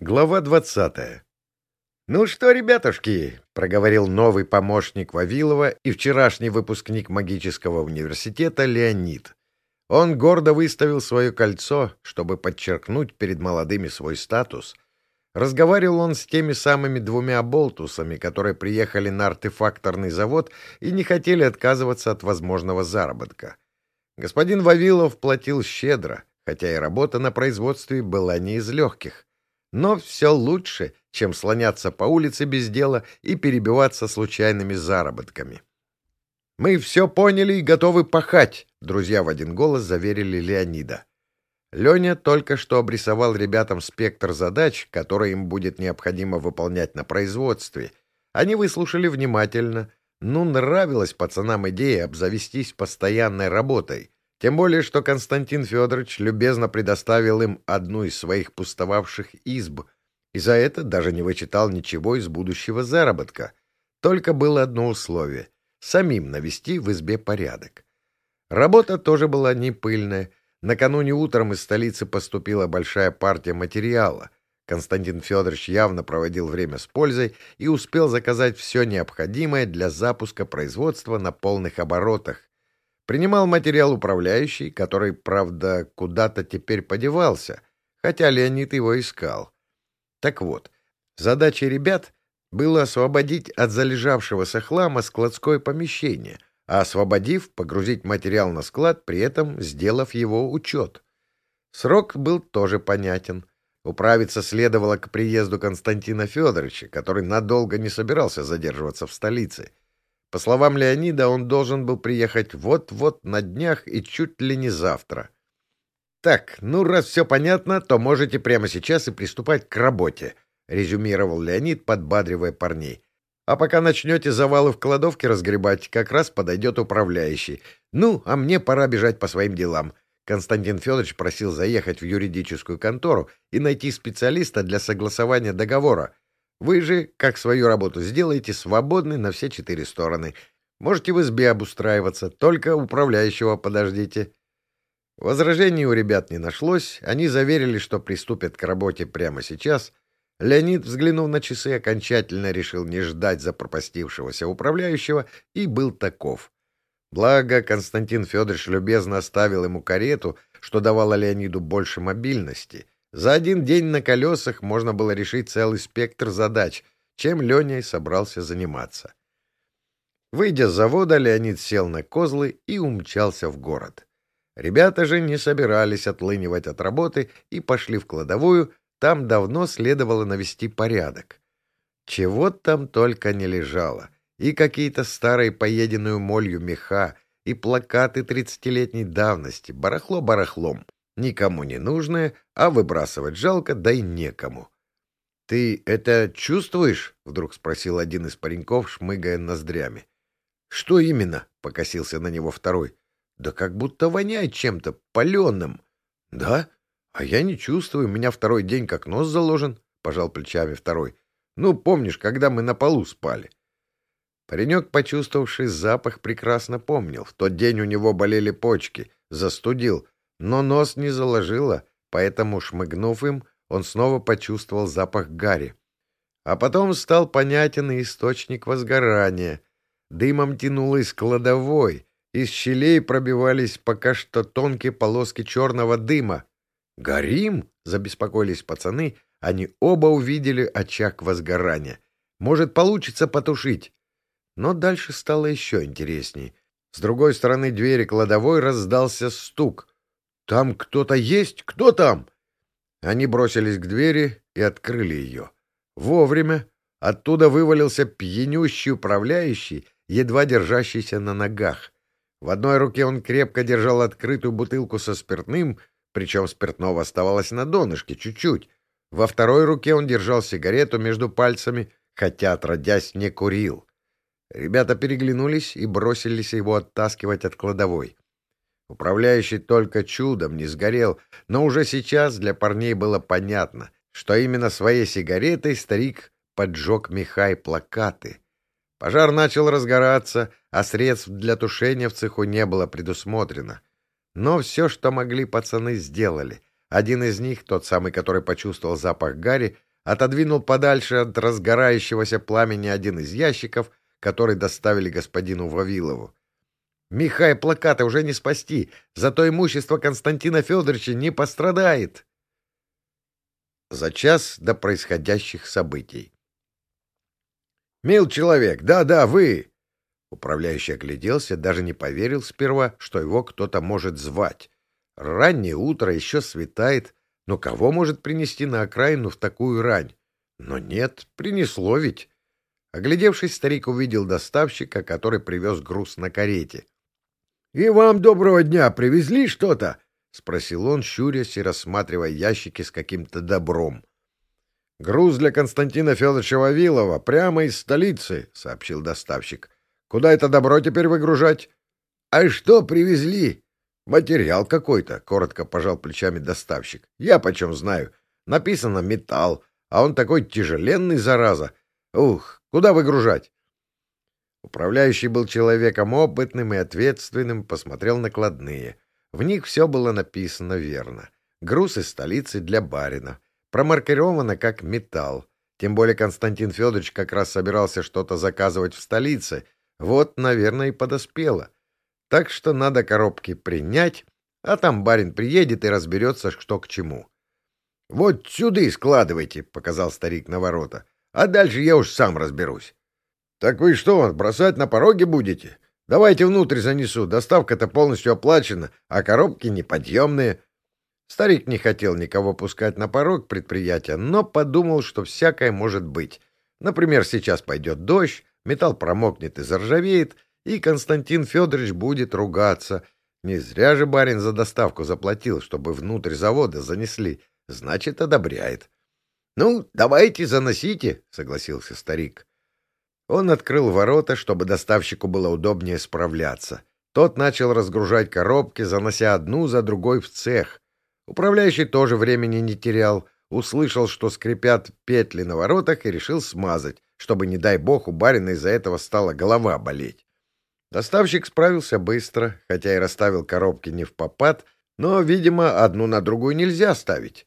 Глава двадцатая. «Ну что, ребятушки», — проговорил новый помощник Вавилова и вчерашний выпускник магического университета Леонид. Он гордо выставил свое кольцо, чтобы подчеркнуть перед молодыми свой статус. Разговаривал он с теми самыми двумя болтусами, которые приехали на артефакторный завод и не хотели отказываться от возможного заработка. Господин Вавилов платил щедро, хотя и работа на производстве была не из легких. Но все лучше, чем слоняться по улице без дела и перебиваться случайными заработками. «Мы все поняли и готовы пахать», — друзья в один голос заверили Леонида. Леня только что обрисовал ребятам спектр задач, которые им будет необходимо выполнять на производстве. Они выслушали внимательно. Ну, нравилась пацанам идея обзавестись постоянной работой. Тем более, что Константин Федорович любезно предоставил им одну из своих пустовавших изб, и за это даже не вычитал ничего из будущего заработка. Только было одно условие — самим навести в избе порядок. Работа тоже была не пыльная. Накануне утром из столицы поступила большая партия материала. Константин Федорович явно проводил время с пользой и успел заказать все необходимое для запуска производства на полных оборотах. Принимал материал управляющий, который, правда, куда-то теперь подевался, хотя Леонид его искал. Так вот, задача ребят было освободить от залежавшегося хлама складское помещение, а освободив, погрузить материал на склад, при этом сделав его учет. Срок был тоже понятен. Управиться следовало к приезду Константина Федоровича, который надолго не собирался задерживаться в столице — по словам Леонида, он должен был приехать вот-вот на днях и чуть ли не завтра. «Так, ну, раз все понятно, то можете прямо сейчас и приступать к работе», — резюмировал Леонид, подбадривая парней. «А пока начнете завалы в кладовке разгребать, как раз подойдет управляющий. Ну, а мне пора бежать по своим делам». Константин Федорович просил заехать в юридическую контору и найти специалиста для согласования договора — вы же, как свою работу сделаете, свободны на все четыре стороны. Можете в избе обустраиваться, только управляющего подождите. Возражений у ребят не нашлось, они заверили, что приступят к работе прямо сейчас. Леонид, взглянув на часы, окончательно решил не ждать запропастившегося управляющего и был таков. Благо, Константин Федорович любезно оставил ему карету, что давало Леониду больше мобильности — за один день на колесах можно было решить целый спектр задач, чем Леня и собрался заниматься. Выйдя с завода, Леонид сел на козлы и умчался в город. Ребята же не собирались отлынивать от работы и пошли в кладовую, там давно следовало навести порядок. Чего там только не лежало. И какие-то старые поеденную молью меха, и плакаты тридцатилетней давности, барахло барахлом никому не нужное, а выбрасывать жалко, да и некому. — Ты это чувствуешь? — вдруг спросил один из пареньков, шмыгая ноздрями. — Что именно? — покосился на него второй. — Да как будто воняет чем-то паленым. — Да? А я не чувствую, у меня второй день как нос заложен, — пожал плечами второй. — Ну, помнишь, когда мы на полу спали? Паренек, почувствовавший запах, прекрасно помнил. В тот день у него болели почки, застудил — но нос не заложило, поэтому, шмыгнув им, он снова почувствовал запах гари. А потом стал понятен и источник возгорания. Дымом тянуло из кладовой, из щелей пробивались пока что тонкие полоски черного дыма. «Горим?» — забеспокоились пацаны, они оба увидели очаг возгорания. «Может, получится потушить?» Но дальше стало еще интересней. С другой стороны двери кладовой раздался стук. «Там кто-то есть? Кто там?» Они бросились к двери и открыли ее. Вовремя оттуда вывалился пьянющий управляющий, едва держащийся на ногах. В одной руке он крепко держал открытую бутылку со спиртным, причем спиртного оставалось на донышке чуть-чуть. Во второй руке он держал сигарету между пальцами, хотя, отродясь, не курил. Ребята переглянулись и бросились его оттаскивать от кладовой. Управляющий только чудом не сгорел, но уже сейчас для парней было понятно, что именно своей сигаретой старик поджег меха и плакаты. Пожар начал разгораться, а средств для тушения в цеху не было предусмотрено. Но все, что могли, пацаны сделали. Один из них, тот самый, который почувствовал запах гари, отодвинул подальше от разгорающегося пламени один из ящиков, который доставили господину Вавилову. Михай плакаты уже не спасти, зато имущество Константина Федоровича не пострадает. За час до происходящих событий. «Мил человек, да-да, вы!» Управляющий огляделся, даже не поверил сперва, что его кто-то может звать. Раннее утро, еще светает, но кого может принести на окраину в такую рань? Но нет, принесло ведь. Оглядевшись, старик увидел доставщика, который привез груз на карете. — И вам доброго дня! Привезли что-то? — спросил он, щурясь и рассматривая ящики с каким-то добром. — Груз для Константина Федоровича Вавилова, прямо из столицы, — сообщил доставщик. — Куда это добро теперь выгружать? — А что привезли? — Материал какой-то, — коротко пожал плечами доставщик. — Я почем знаю. Написано «металл», а он такой тяжеленный, зараза. Ух, куда выгружать? Управляющий был человеком опытным и ответственным, посмотрел накладные. В них все было написано верно. Груз из столицы для барина. Промаркировано как металл. Тем более Константин Федорович как раз собирался что-то заказывать в столице. Вот, наверное, и подоспело. Так что надо коробки принять, а там барин приедет и разберется, что к чему. — Вот сюда и складывайте, — показал старик на ворота. — А дальше я уж сам разберусь. Так вы что, бросать на пороге будете? Давайте внутрь занесу, доставка-то полностью оплачена, а коробки неподъемные. Старик не хотел никого пускать на порог предприятия, но подумал, что всякое может быть. Например, сейчас пойдет дождь, металл промокнет и заржавеет, и Константин Федорович будет ругаться. Не зря же барин за доставку заплатил, чтобы внутрь завода занесли. Значит, одобряет. — Ну, давайте заносите, — согласился старик. Он открыл ворота, чтобы доставщику было удобнее справляться. Тот начал разгружать коробки, занося одну за другой в цех. Управляющий тоже времени не терял, услышал, что скрипят петли на воротах и решил смазать, чтобы, не дай бог, у барина из-за этого стала голова болеть. Доставщик справился быстро, хотя и расставил коробки не в попад, но, видимо, одну на другую нельзя ставить.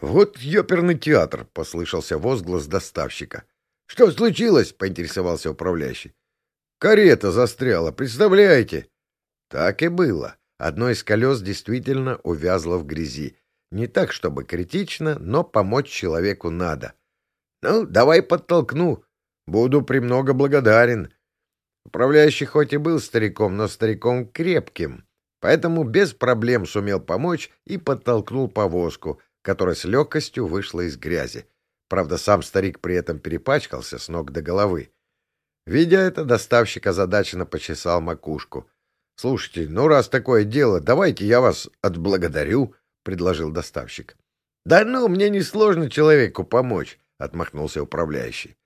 «Вот ёперный театр!» — послышался возглас доставщика. — Что случилось? — поинтересовался управляющий. — Карета застряла, представляете? Так и было. Одно из колес действительно увязло в грязи. Не так, чтобы критично, но помочь человеку надо. — Ну, давай подтолкну. Буду премного благодарен. Управляющий хоть и был стариком, но стариком крепким, поэтому без проблем сумел помочь и подтолкнул повозку, которая с легкостью вышла из грязи. Правда, сам старик при этом перепачкался с ног до головы. Видя это, доставщик озадаченно почесал макушку. — Слушайте, ну раз такое дело, давайте я вас отблагодарю, — предложил доставщик. — Да ну, мне несложно человеку помочь, — отмахнулся управляющий.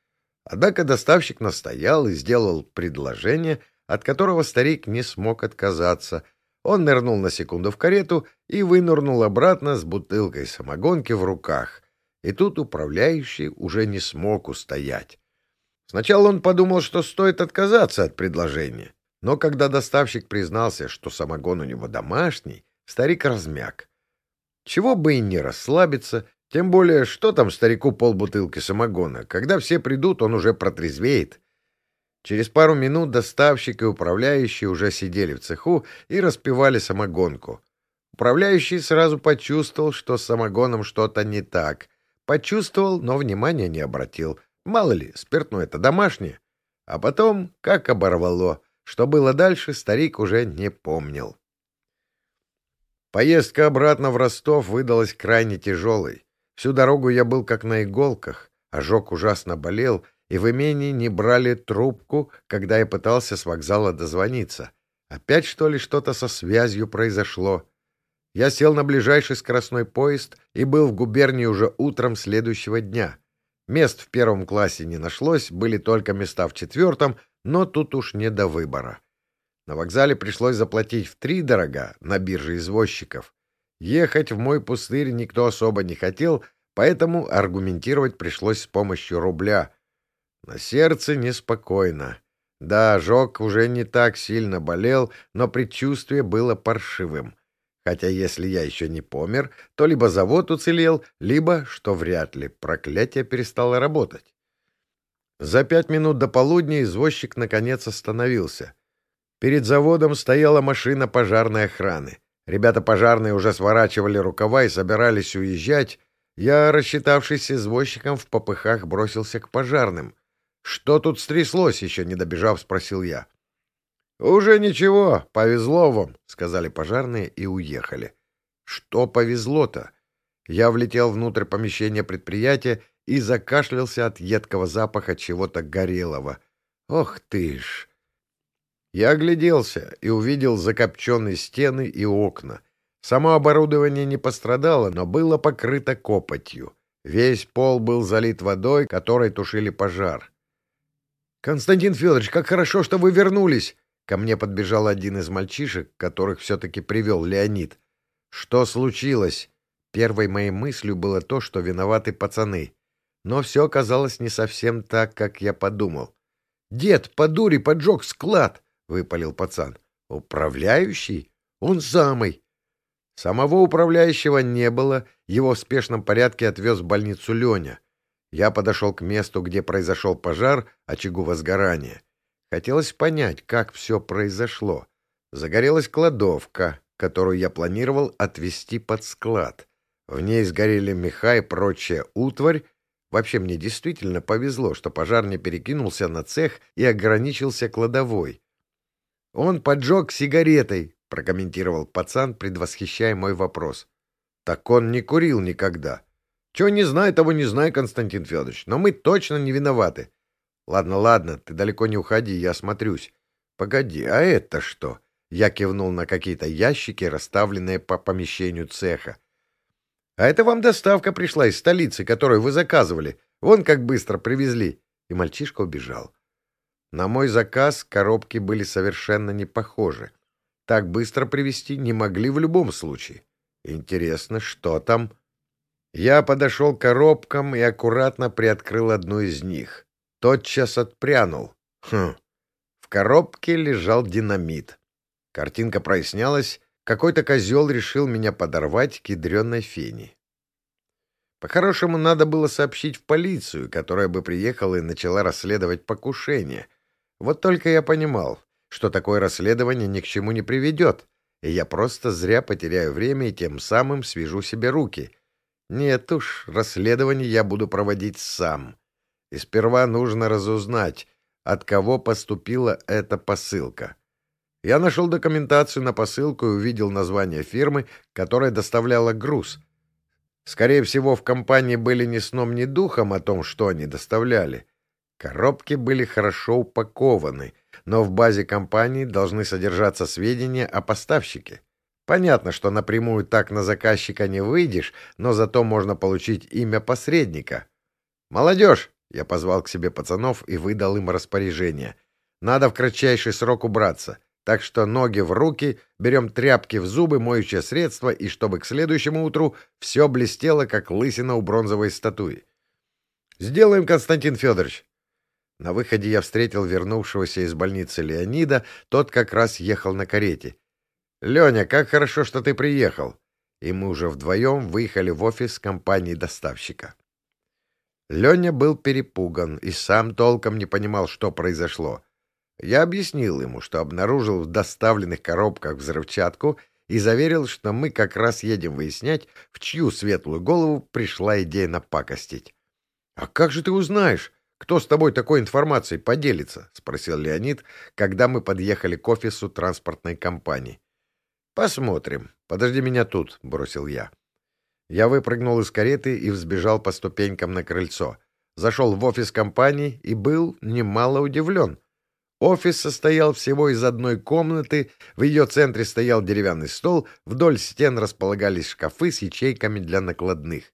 Однако доставщик настоял и сделал предложение, от которого старик не смог отказаться. Он нырнул на секунду в карету и вынырнул обратно с бутылкой самогонки в руках. И тут управляющий уже не смог устоять. Сначала он подумал, что стоит отказаться от предложения, но когда доставщик признался, что самогон у него домашний, старик размяк. Чего бы и не расслабиться, тем более, что там старику полбутылки самогона, когда все придут, он уже протрезвеет. Через пару минут доставщик и управляющий уже сидели в цеху и распивали самогонку. Управляющий сразу почувствовал, что с самогоном что-то не так, Почувствовал, но внимания не обратил. Мало ли, спиртное это домашнее. А потом, как оборвало, что было дальше, старик уже не помнил. Поездка обратно в Ростов выдалась крайне тяжелой. Всю дорогу я был как на иголках, ожог ужасно болел, и в имении не брали трубку, когда я пытался с вокзала дозвониться. Опять, что ли, что-то со связью произошло? Я сел на ближайший скоростной поезд и был в губернии уже утром следующего дня. Мест в первом классе не нашлось, были только места в четвертом, но тут уж не до выбора. На вокзале пришлось заплатить в три дорога на бирже извозчиков. Ехать в мой пустырь никто особо не хотел, поэтому аргументировать пришлось с помощью рубля. На сердце неспокойно. Да, ожог уже не так сильно болел, но предчувствие было паршивым. Хотя если я еще не помер, то либо завод уцелел, либо, что вряд ли, проклятие перестало работать. За пять минут до полудня извозчик наконец остановился. Перед заводом стояла машина пожарной охраны. Ребята пожарные уже сворачивали рукава и собирались уезжать. Я, рассчитавшись с извозчиком, в попыхах бросился к пожарным. «Что тут стряслось?» — еще не добежав, спросил я. «Уже ничего, повезло вам», — сказали пожарные и уехали. «Что повезло-то?» Я влетел внутрь помещения предприятия и закашлялся от едкого запаха чего-то горелого. «Ох ты ж!» Я огляделся и увидел закопченные стены и окна. Само оборудование не пострадало, но было покрыто копотью. Весь пол был залит водой, которой тушили пожар. «Константин Федорович, как хорошо, что вы вернулись!» Ко мне подбежал один из мальчишек, которых все-таки привел Леонид. «Что случилось?» Первой моей мыслью было то, что виноваты пацаны. Но все оказалось не совсем так, как я подумал. «Дед, по дуре поджег склад!» — выпалил пацан. «Управляющий? Он самый!» Самого управляющего не было, его в спешном порядке отвез в больницу Леня. Я подошел к месту, где произошел пожар, очагу возгорания. Хотелось понять, как все произошло. Загорелась кладовка, которую я планировал отвезти под склад. В ней сгорели меха и прочая утварь. Вообще мне действительно повезло, что пожар не перекинулся на цех и ограничился кладовой. «Он поджег сигаретой», — прокомментировал пацан, предвосхищая мой вопрос. «Так он не курил никогда». «Чего не знаю, того не знаю, Константин Федорович, но мы точно не виноваты. Ладно, ладно, ты далеко не уходи, я осмотрюсь. Погоди, а это что? Я кивнул на какие-то ящики, расставленные по помещению цеха. А это вам доставка пришла из столицы, которую вы заказывали. Вон как быстро привезли. И мальчишка убежал. На мой заказ коробки были совершенно не похожи. Так быстро привезти не могли в любом случае. Интересно, что там? Я подошел к коробкам и аккуратно приоткрыл одну из них тотчас отпрянул. Хм. В коробке лежал динамит. Картинка прояснялась. Какой-то козел решил меня подорвать к ядреной фене. По-хорошему, надо было сообщить в полицию, которая бы приехала и начала расследовать покушение. Вот только я понимал, что такое расследование ни к чему не приведет, и я просто зря потеряю время и тем самым свяжу себе руки. Нет уж, расследование я буду проводить сам. И сперва нужно разузнать, от кого поступила эта посылка. Я нашел документацию на посылку и увидел название фирмы, которая доставляла груз. Скорее всего, в компании были ни сном, ни духом о том, что они доставляли. Коробки были хорошо упакованы, но в базе компании должны содержаться сведения о поставщике. Понятно, что напрямую так на заказчика не выйдешь, но зато можно получить имя посредника. «Молодежь, я позвал к себе пацанов и выдал им распоряжение. Надо в кратчайший срок убраться. Так что ноги в руки, берем тряпки в зубы, моющее средство, и чтобы к следующему утру все блестело, как лысина у бронзовой статуи. «Сделаем, Константин Федорович!» На выходе я встретил вернувшегося из больницы Леонида, тот как раз ехал на карете. «Леня, как хорошо, что ты приехал!» И мы уже вдвоем выехали в офис компании доставщика. Леня был перепуган и сам толком не понимал, что произошло. Я объяснил ему, что обнаружил в доставленных коробках взрывчатку и заверил, что мы как раз едем выяснять, в чью светлую голову пришла идея напакостить. — А как же ты узнаешь, кто с тобой такой информацией поделится? — спросил Леонид, когда мы подъехали к офису транспортной компании. — Посмотрим. Подожди меня тут, — бросил я. Я выпрыгнул из кареты и взбежал по ступенькам на крыльцо. Зашел в офис компании и был немало удивлен. Офис состоял всего из одной комнаты, в ее центре стоял деревянный стол, вдоль стен располагались шкафы с ячейками для накладных.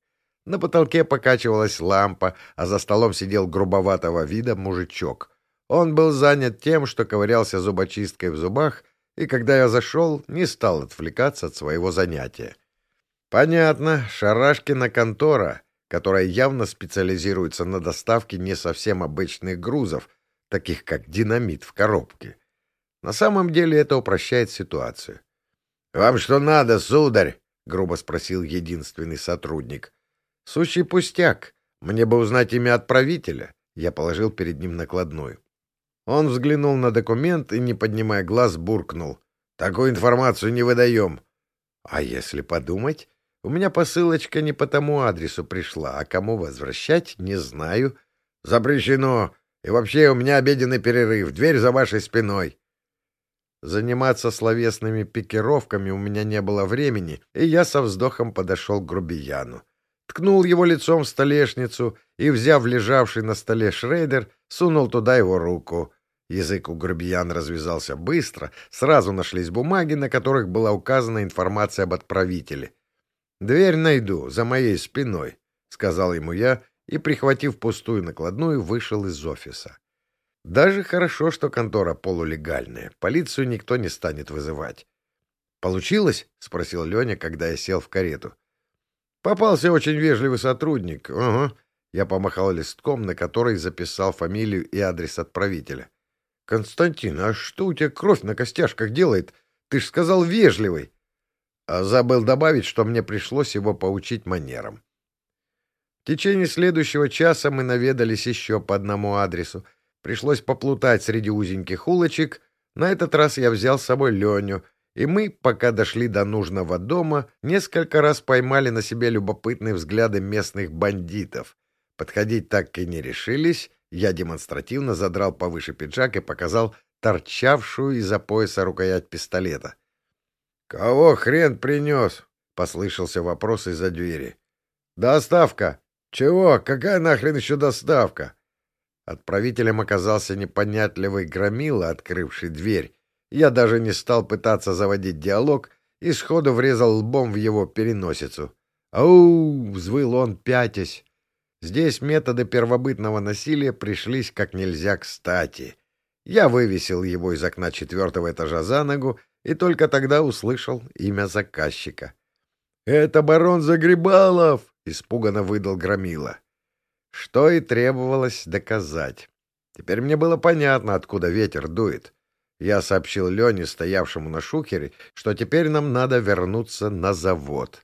На потолке покачивалась лампа, а за столом сидел грубоватого вида мужичок. Он был занят тем, что ковырялся зубочисткой в зубах, и когда я зашел, не стал отвлекаться от своего занятия. Понятно, Шарашкина контора, которая явно специализируется на доставке не совсем обычных грузов, таких как динамит в коробке. На самом деле это упрощает ситуацию. Вам что надо, сударь? — грубо спросил единственный сотрудник. — Сущий пустяк. Мне бы узнать имя отправителя. Я положил перед ним накладную. Он взглянул на документ и, не поднимая глаз, буркнул. — Такую информацию не выдаем. — А если подумать? У меня посылочка не по тому адресу пришла, а кому возвращать, не знаю. — Запрещено. И вообще у меня обеденный перерыв. Дверь за вашей спиной. Заниматься словесными пикировками у меня не было времени, и я со вздохом подошел к грубияну. Ткнул его лицом в столешницу и, взяв лежавший на столе шрейдер, сунул туда его руку. Язык у грубияна развязался быстро, сразу нашлись бумаги, на которых была указана информация об отправителе. «Дверь найду, за моей спиной», — сказал ему я и, прихватив пустую накладную, вышел из офиса. Даже хорошо, что контора полулегальная. Полицию никто не станет вызывать. «Получилось?» — спросил Леня, когда я сел в карету. «Попался очень вежливый сотрудник. Ага». Я помахал листком, на который записал фамилию и адрес отправителя. «Константин, а что у тебя кровь на костяшках делает? Ты ж сказал вежливый». А забыл добавить, что мне пришлось его поучить манерам. В течение следующего часа мы наведались еще по одному адресу — Пришлось поплутать среди узеньких улочек. На этот раз я взял с собой Леню, и мы, пока дошли до нужного дома, несколько раз поймали на себе любопытные взгляды местных бандитов. Подходить так и не решились. Я демонстративно задрал повыше пиджак и показал торчавшую из-за пояса рукоять пистолета. — Кого хрен принес? — послышался вопрос из-за двери. — Доставка. — Чего? Какая нахрен еще доставка? Отправителем оказался непонятливый громила, открывший дверь. Я даже не стал пытаться заводить диалог и сходу врезал лбом в его переносицу. «Ау!» — взвыл он, пятясь. Здесь методы первобытного насилия пришлись как нельзя кстати. Я вывесил его из окна четвертого этажа за ногу и только тогда услышал имя заказчика. «Это барон Загребалов!» — испуганно выдал Громила что и требовалось доказать. Теперь мне было понятно, откуда ветер дует. Я сообщил Лене, стоявшему на шухере, что теперь нам надо вернуться на завод.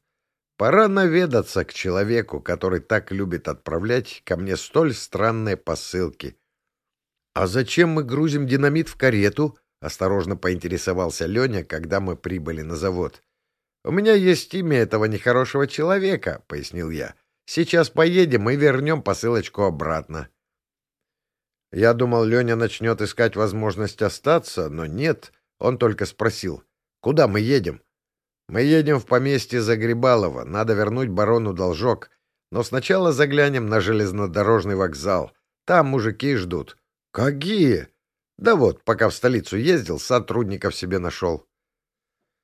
Пора наведаться к человеку, который так любит отправлять ко мне столь странные посылки. — А зачем мы грузим динамит в карету? — осторожно поинтересовался Леня, когда мы прибыли на завод. — У меня есть имя этого нехорошего человека, — пояснил я. Сейчас поедем и вернем посылочку обратно. Я думал, Леня начнет искать возможность остаться, но нет. Он только спросил, куда мы едем? Мы едем в поместье Загребалова. Надо вернуть барону должок. Но сначала заглянем на железнодорожный вокзал. Там мужики ждут. Какие? Да вот, пока в столицу ездил, сотрудников себе нашел.